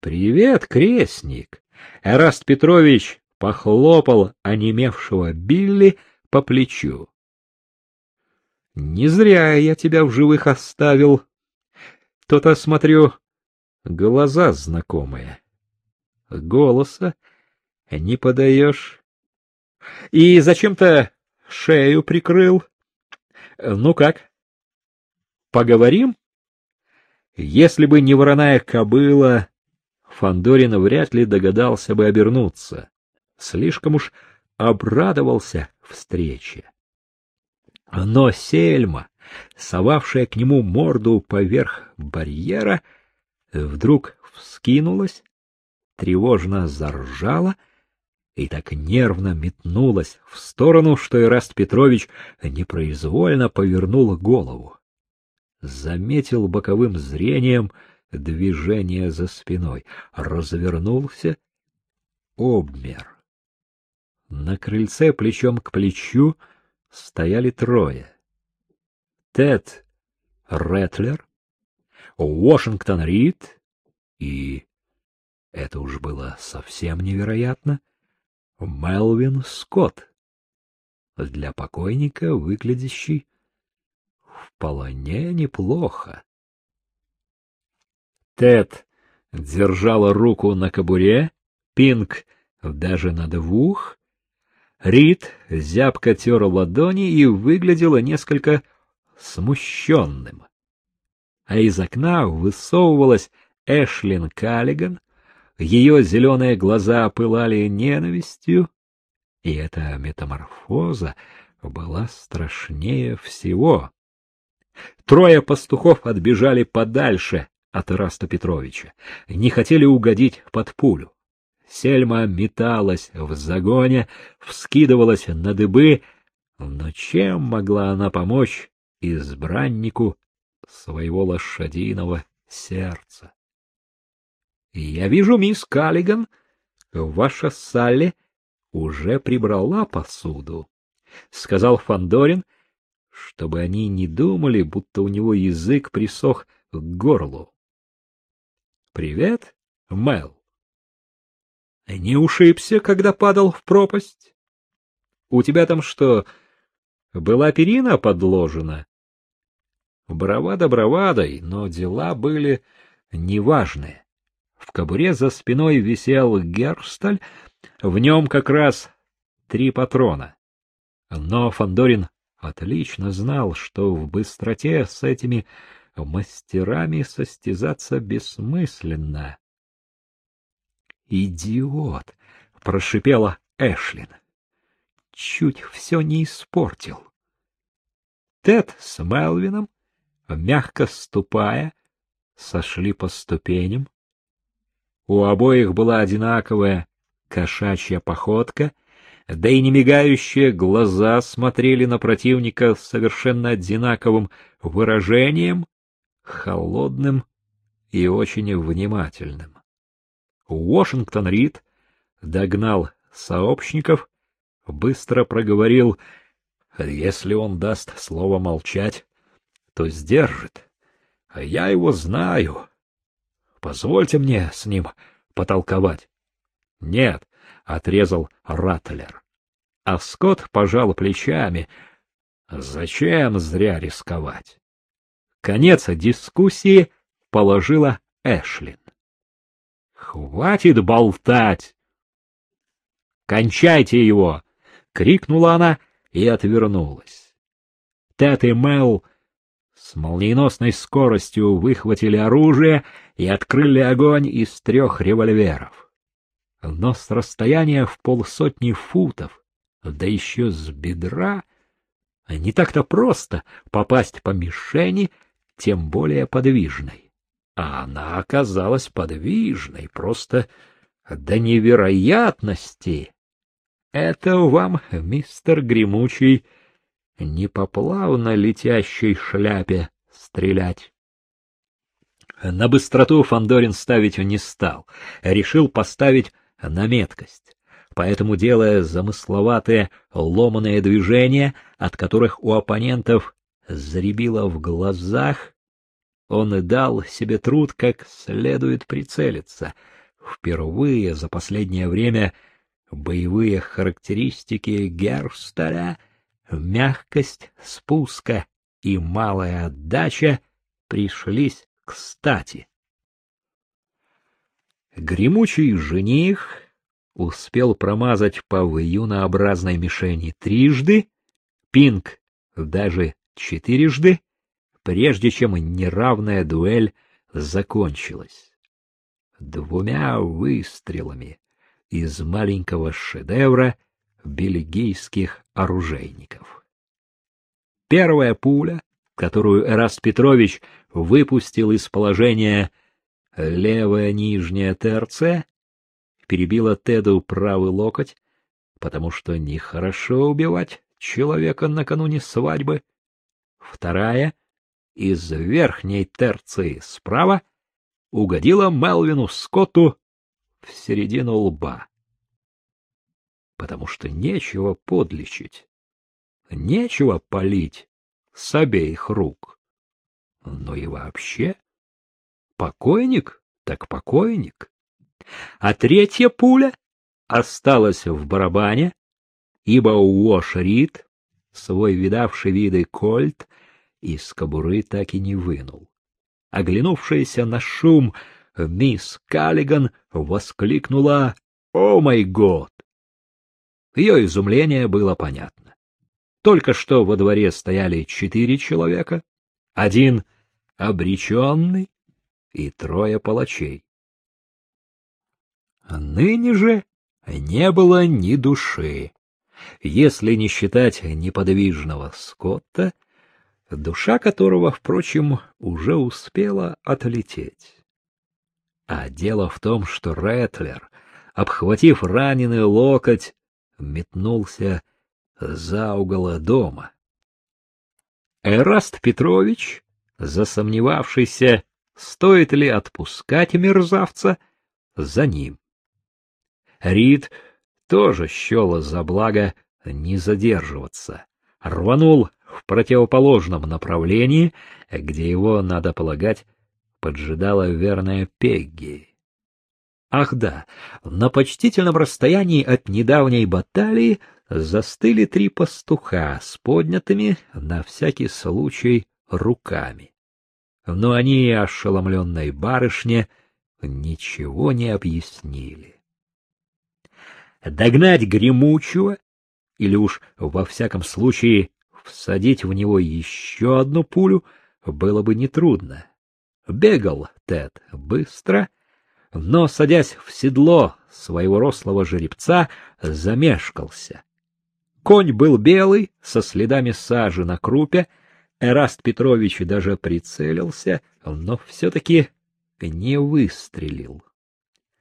— Привет, крестник! Эраст Петрович похлопал онемевшего Билли по плечу. — Не зря я тебя в живых оставил. То-то, смотрю, глаза знакомые. Голоса не подаешь. И зачем-то шею прикрыл. Ну как? Поговорим? Если бы не вороная кобыла, Фандорин вряд ли догадался бы обернуться. Слишком уж обрадовался встрече. Но Сельма, совавшая к нему морду поверх барьера, вдруг вскинулась, тревожно заржала и так нервно метнулась в сторону, что Ираст Петрович непроизвольно повернул голову. Заметил боковым зрением движение за спиной, развернулся, обмер. На крыльце плечом к плечу стояли трое. Тед Ретлер, Уошингтон Рид и, это уж было совсем невероятно, Мелвин Скотт, для покойника выглядящий вполне неплохо. Тед держала руку на кобуре, Пинк даже на двух, Рид зябко тер ладони и выглядела несколько смущенным. А из окна высовывалась Эшлин Каллиган, ее зеленые глаза пылали ненавистью, и эта метаморфоза была страшнее всего. Трое пастухов отбежали подальше от Ираста Петровича, не хотели угодить под пулю. Сельма металась в загоне, вскидывалась на дыбы, но чем могла она помочь избраннику своего лошадиного сердца? — Я вижу, мисс Каллиган, ваша Салли уже прибрала посуду, — сказал Фандорин, чтобы они не думали, будто у него язык присох к горлу. — Привет, Мел. Не ушибся, когда падал в пропасть? У тебя там что, была перина подложена? Бравада бравадой, но дела были неважные. В кобуре за спиной висел герсталь, в нем как раз три патрона. Но Фандорин отлично знал, что в быстроте с этими мастерами состязаться бессмысленно. «Идиот!» — прошипела Эшлин. «Чуть все не испортил». Тед с Мелвином, мягко ступая, сошли по ступеням. У обоих была одинаковая кошачья походка, да и немигающие глаза смотрели на противника с совершенно одинаковым выражением, холодным и очень внимательным. Уошингтон Рид догнал сообщников, быстро проговорил, если он даст слово молчать, то сдержит. А я его знаю. Позвольте мне с ним потолковать. Нет, отрезал Раттлер. А Скотт пожал плечами. Зачем зря рисковать? Конец дискуссии положила Эшлин. Хватит болтать! Кончайте его! крикнула она и отвернулась. Тед и Мел с молниеносной скоростью выхватили оружие и открыли огонь из трех револьверов. Но с расстояния в полсотни футов, да еще с бедра, не так-то просто попасть по мишени, тем более подвижной а она оказалась подвижной, просто до невероятности. Это вам, мистер Гремучий, не по плавно летящей шляпе стрелять. На быстроту Фандорин ставить не стал, решил поставить на меткость. Поэтому, делая замысловатые ломаные движения, от которых у оппонентов заребило в глазах, он и дал себе труд как следует прицелиться. Впервые за последнее время боевые характеристики Герстера, мягкость спуска и малая отдача пришлись кстати. Гремучий жених успел промазать по вьюнообразной мишени трижды, пинг даже четырежды, прежде чем неравная дуэль закончилась. Двумя выстрелами из маленького шедевра бельгийских оружейников. Первая пуля, которую Эраст Петрович выпустил из положения левая нижняя ТРЦ, перебила Теду правый локоть, потому что нехорошо убивать человека накануне свадьбы. Вторая из верхней терции справа угодила Мелвину Скотту в середину лба. Потому что нечего подлечить, нечего полить с обеих рук. Но и вообще, покойник так покойник. А третья пуля осталась в барабане, ибо Уош Рид, свой видавший виды кольт, из кобуры так и не вынул. Оглянувшаяся на шум, мисс Каллиган воскликнула «О май год!». Ее изумление было понятно. Только что во дворе стояли четыре человека, один обреченный и трое палачей. Ныне же не было ни души, если не считать неподвижного Скотта, душа которого, впрочем, уже успела отлететь. А дело в том, что Ретлер, обхватив раненый локоть, метнулся за угол дома. Эраст Петрович, засомневавшийся, стоит ли отпускать мерзавца, за ним. Рид тоже счел за благо не задерживаться, рванул в противоположном направлении, где его, надо полагать, поджидала верная Пегги. Ах да, на почтительном расстоянии от недавней баталии застыли три пастуха с поднятыми, на всякий случай, руками. Но они ошеломленной барышне ничего не объяснили. Догнать гремучего, или уж во всяком случае всадить в него еще одну пулю, было бы нетрудно. Бегал Тед быстро, но, садясь в седло своего рослого жеребца, замешкался. Конь был белый, со следами сажи на крупе, Эраст Петрович даже прицелился, но все-таки не выстрелил.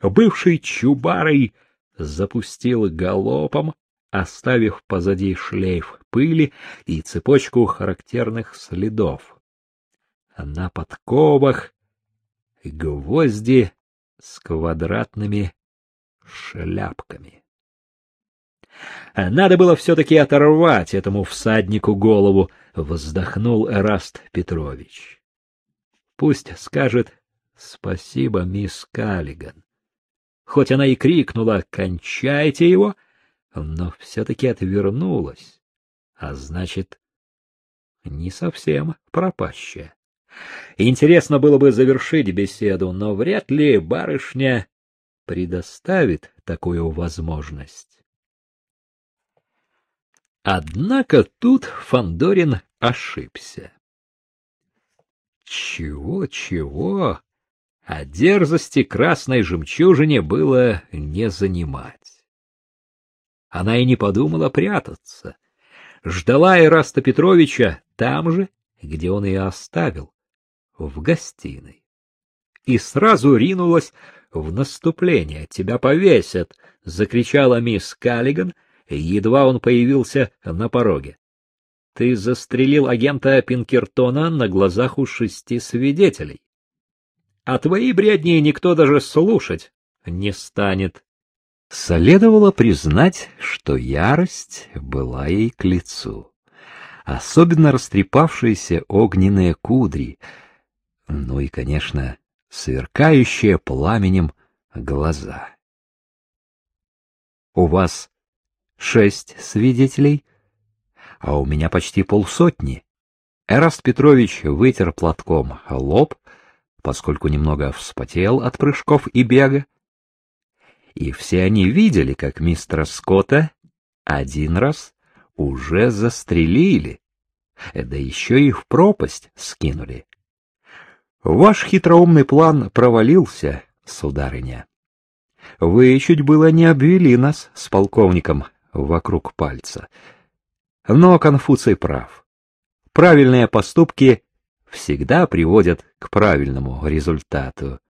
Бывший чубарой запустил галопом, оставив позади шлейф пыли и цепочку характерных следов. На подковах гвозди с квадратными шляпками. Надо было все-таки оторвать этому всаднику голову, вздохнул Эраст Петрович. Пусть скажет спасибо, мисс Каллиган. Хоть она и крикнула «Кончайте его!», но все-таки отвернулась, а значит, не совсем пропащая. Интересно было бы завершить беседу, но вряд ли барышня предоставит такую возможность. Однако тут Фандорин ошибся. Чего-чего, а дерзости красной жемчужине было не занимать. Она и не подумала прятаться. Ждала Ираста Петровича там же, где он ее оставил, в гостиной. И сразу ринулась в наступление. «Тебя повесят!» — закричала мисс Каллиган, едва он появился на пороге. «Ты застрелил агента Пинкертона на глазах у шести свидетелей. А твои бредни никто даже слушать не станет». Следовало признать, что ярость была ей к лицу. Особенно растрепавшиеся огненные кудри — Ну и, конечно, сверкающие пламенем глаза. У вас шесть свидетелей, а у меня почти полсотни. Эраст Петрович вытер платком лоб, поскольку немного вспотел от прыжков и бега. И все они видели, как мистера Скотта один раз уже застрелили, да еще и в пропасть скинули. Ваш хитроумный план провалился, сударыня. Вы чуть было не обвели нас с полковником вокруг пальца. Но Конфуций прав. Правильные поступки всегда приводят к правильному результату.